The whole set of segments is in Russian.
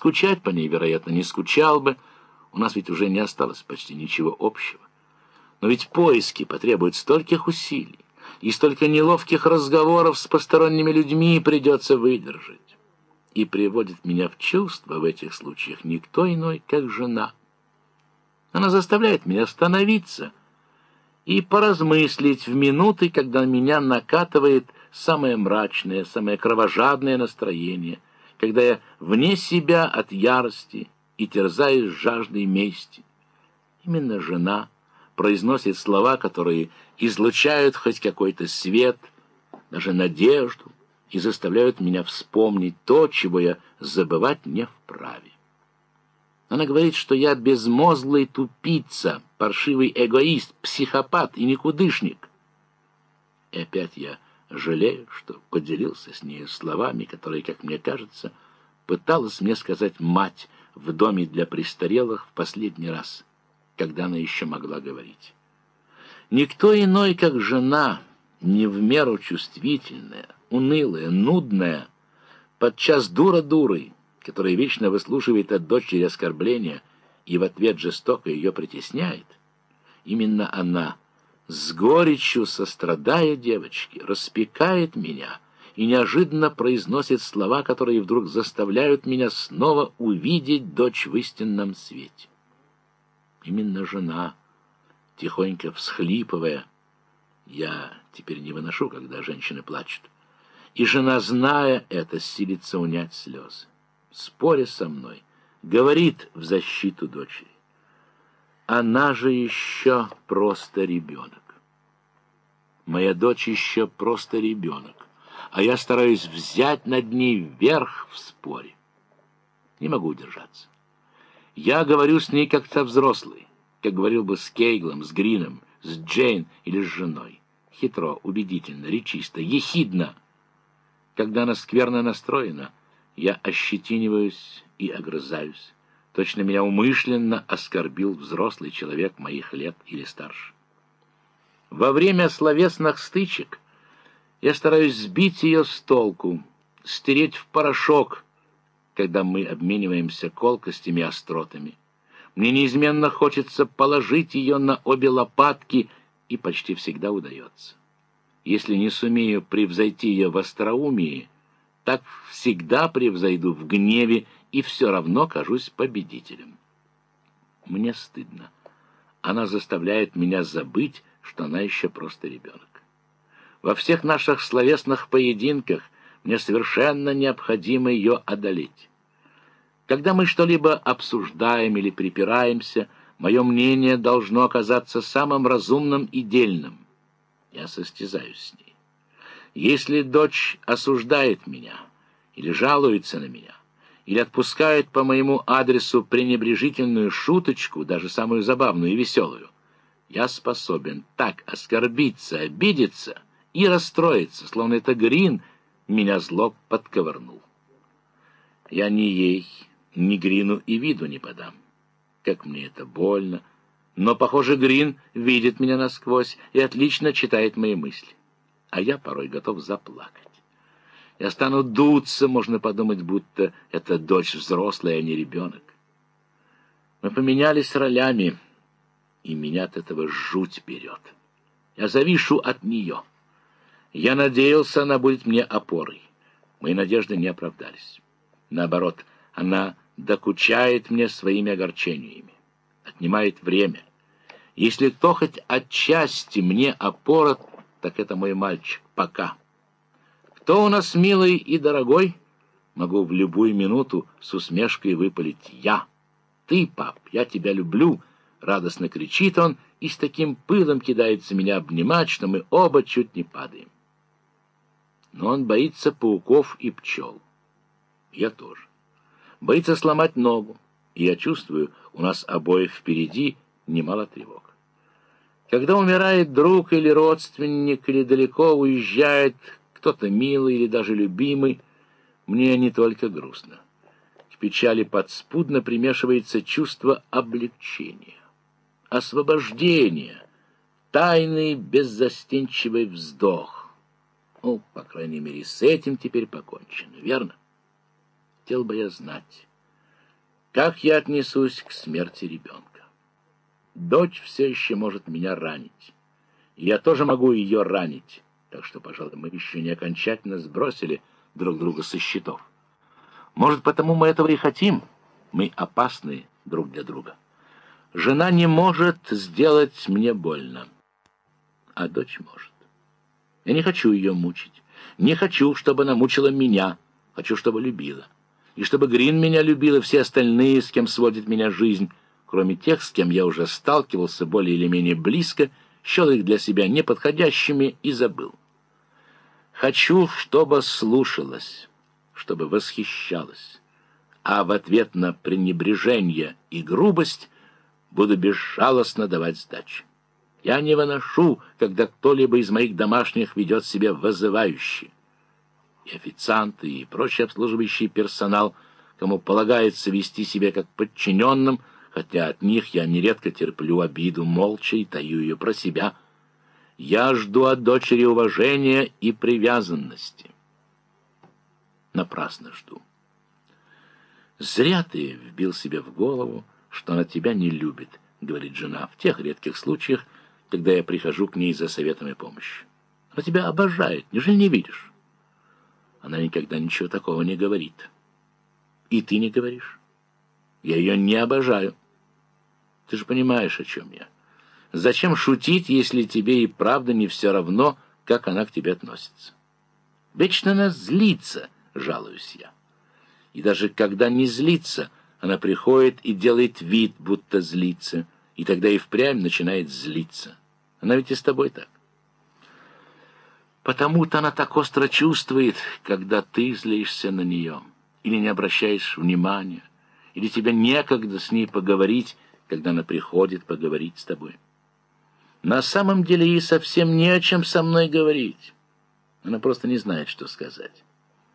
Скучать по ней, вероятно, не скучал бы. У нас ведь уже не осталось почти ничего общего. Но ведь поиски потребуют стольких усилий, и столько неловких разговоров с посторонними людьми придется выдержать. И приводит меня в чувство в этих случаях никто иной, как жена. Она заставляет меня остановиться и поразмыслить в минуты, когда меня накатывает самое мрачное, самое кровожадное настроение, когда я вне себя от ярости и терзаюсь жаждой мести. Именно жена произносит слова, которые излучают хоть какой-то свет, даже надежду, и заставляют меня вспомнить то, чего я забывать не вправе. Она говорит, что я безмозглый тупица, паршивый эгоист, психопат и никудышник. И опять я жалею, что поделился с ней словами, которые, как мне кажется, пыталась мне сказать мать в доме для престарелых в последний раз, когда она еще могла говорить. Никто иной, как жена, не в меру чувствительная, унылая, нудная, подчас дура дурой, которая вечно выслушивает от дочери оскорбления и в ответ жестоко ее притесняет, именно она, с горечью сострадая девочке, распекает меня и неожиданно произносит слова, которые вдруг заставляют меня снова увидеть дочь в истинном свете. Именно жена, тихонько всхлипывая, я теперь не выношу, когда женщины плачут, и жена, зная это, силится унять слезы споря со мной, говорит в защиту дочери. Она же еще просто ребенок. Моя дочь еще просто ребенок, а я стараюсь взять над ней верх в споре. Не могу удержаться. Я говорю с ней как со взрослой, как говорил бы с Кейглом, с Грином, с Джейн или с женой. Хитро, убедительно, речисто, ехидно. Когда она скверно настроена — я ощетиниваюсь и огрызаюсь. Точно меня умышленно оскорбил взрослый человек моих лет или старше. Во время словесных стычек я стараюсь сбить ее с толку, стереть в порошок, когда мы обмениваемся колкостями и остротами. Мне неизменно хочется положить ее на обе лопатки, и почти всегда удается. Если не сумею превзойти ее в остроумии, так всегда превзойду в гневе и все равно кажусь победителем. Мне стыдно. Она заставляет меня забыть, что она еще просто ребенок. Во всех наших словесных поединках мне совершенно необходимо ее одолеть. Когда мы что-либо обсуждаем или припираемся, мое мнение должно оказаться самым разумным и дельным. Я состязаюсь с ней. Если дочь осуждает меня или жалуется на меня, или отпускает по моему адресу пренебрежительную шуточку, даже самую забавную и веселую, я способен так оскорбиться, обидеться и расстроиться, словно это Грин меня зло подковырнул. Я ни ей, ни Грину и виду не подам. Как мне это больно. Но, похоже, Грин видит меня насквозь и отлично читает мои мысли а я порой готов заплакать. Я стану дуться, можно подумать, будто это дочь взрослая, а не ребенок. Мы поменялись ролями, и меня от этого жуть берет. Я завишу от нее. Я надеялся, она будет мне опорой. Мои надежды не оправдались. Наоборот, она докучает мне своими огорчениями, отнимает время. Если кто хоть отчасти мне опора, так это мой мальчик. Пока. Кто у нас милый и дорогой? Могу в любую минуту с усмешкой выпалить я. Ты, пап, я тебя люблю. Радостно кричит он и с таким пылом кидается меня обнимать, что мы оба чуть не падаем. Но он боится пауков и пчел. Я тоже. Боится сломать ногу. И я чувствую, у нас обоих впереди немало тревог. Когда умирает друг или родственник, или далеко уезжает кто-то милый или даже любимый, мне не только грустно. К печали подспудно примешивается чувство облегчения, освобождения, тайный беззастенчивый вздох. Ну, по крайней мере, с этим теперь покончено, верно? Хотел бы я знать, как я отнесусь к смерти ребенка. Дочь все еще может меня ранить. Я тоже могу ее ранить. Так что, пожалуй, мы еще не окончательно сбросили друг друга со счетов. Может, потому мы этого и хотим. Мы опасны друг для друга. Жена не может сделать мне больно, а дочь может. Я не хочу ее мучить. Не хочу, чтобы она мучила меня. Хочу, чтобы любила. И чтобы Грин меня любил, и все остальные, с кем сводит меня жизнь, кроме тех, с кем я уже сталкивался более или менее близко, счел их для себя неподходящими и забыл. Хочу, чтобы слушалась, чтобы восхищалась, а в ответ на пренебрежение и грубость буду безжалостно давать сдачи. Я не выношу, когда кто-либо из моих домашних ведет себя вызывающе. И официанты, и прочий обслуживающий персонал, кому полагается вести себя как подчиненным, хотя от них я нередко терплю обиду молча и таю ее про себя. Я жду от дочери уважения и привязанности. Напрасно жду. Зря ты вбил себе в голову, что она тебя не любит, говорит жена, в тех редких случаях, когда я прихожу к ней за советом и помощью. Она тебя обожает, неужели не видишь? Она никогда ничего такого не говорит. И ты не говоришь. Я ее не обожаю. Ты же понимаешь, о чем я. Зачем шутить, если тебе и правда не все равно, как она к тебе относится? Вечно она злится, жалуюсь я. И даже когда не злится, она приходит и делает вид, будто злится, и тогда и впрямь начинает злиться. Она ведь и с тобой так. Потому-то она так остро чувствует, когда ты злишься на нее, или не обращаешь внимания, или тебе некогда с ней поговорить, когда она приходит поговорить с тобой. На самом деле ей совсем не о чем со мной говорить. Она просто не знает, что сказать.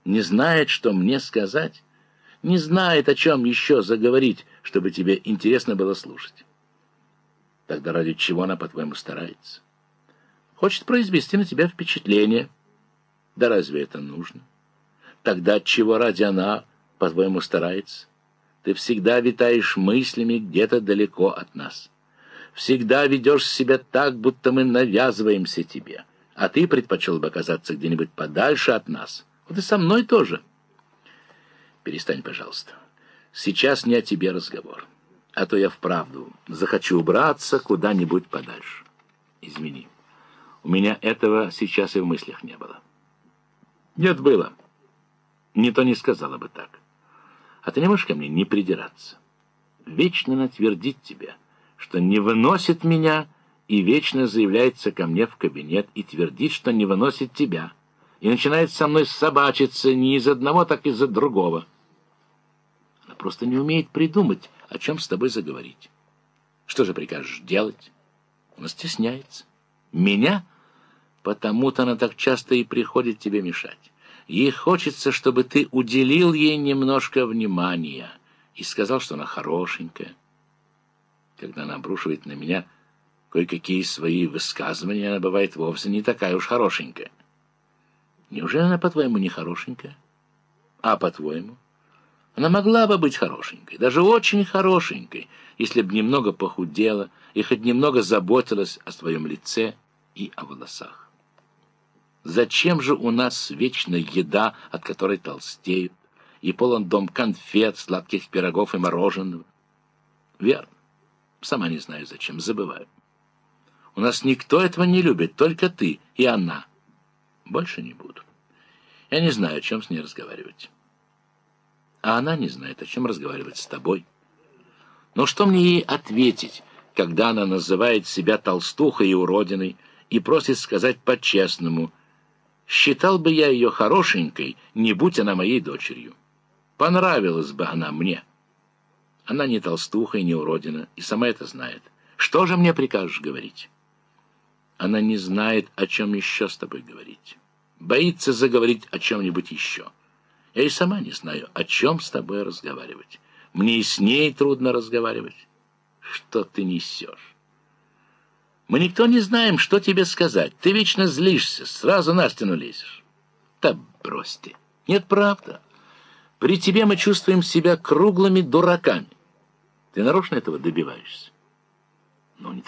Не знает, что мне сказать. Не знает, о чем еще заговорить, чтобы тебе интересно было слушать. Тогда ради чего она, по-твоему, старается? Хочет произвести на тебя впечатление. Да разве это нужно? Тогда чего ради она, по-твоему, старается? Ты всегда витаешь мыслями где-то далеко от нас. Всегда ведешь себя так, будто мы навязываемся тебе. А ты предпочел бы оказаться где-нибудь подальше от нас. Вот и со мной тоже. Перестань, пожалуйста. Сейчас не о тебе разговор а то я вправду захочу убраться куда-нибудь подальше. Измени. У меня этого сейчас и в мыслях не было. Нет, было. Не то не сказала бы так. А ты не можешь ко мне не придираться. Вечно натвердит тебя, что не выносит меня, и вечно заявляется ко мне в кабинет и твердит, что не выносит тебя, и начинает со мной собачиться не из одного, так и из-за другого. Она просто не умеет придумать, о чем с тобой заговорить. Что же прикажешь делать? Он стесняется. Меня? Потому-то она так часто и приходит тебе мешать. Ей хочется, чтобы ты уделил ей немножко внимания и сказал, что она хорошенькая. Когда она обрушивает на меня кое-какие свои высказывания, она бывает вовсе не такая уж хорошенькая. Неужели она, по-твоему, не хорошенькая? А по-твоему? Она могла бы быть хорошенькой, даже очень хорошенькой, если бы немного похудела и хоть немного заботилась о своем лице и о волосах. Зачем же у нас вечно еда, от которой толстеют, и полон дом конфет, сладких пирогов и мороженого? Верно. Сама не знаю зачем, забываю. У нас никто этого не любит, только ты и она. Больше не буду. Я не знаю, о чем с ней разговаривать а она не знает, о чем разговаривать с тобой. Но что мне ей ответить, когда она называет себя толстухой и уродиной и просит сказать по-честному, считал бы я ее хорошенькой, не будь она моей дочерью. Понравилась бы она мне. Она не толстуха и не уродина, и сама это знает. Что же мне прикажешь говорить? Она не знает, о чем еще с тобой говорить. Боится заговорить о чем-нибудь еще. Я и сама не знаю, о чем с тобой разговаривать. Мне и с ней трудно разговаривать. Что ты несешь? Мы никто не знаем, что тебе сказать. Ты вечно злишься, сразу на стену лезешь. Да брось ты. Нет, правда. При тебе мы чувствуем себя круглыми дураками. Ты нарочно этого добиваешься? Ну, не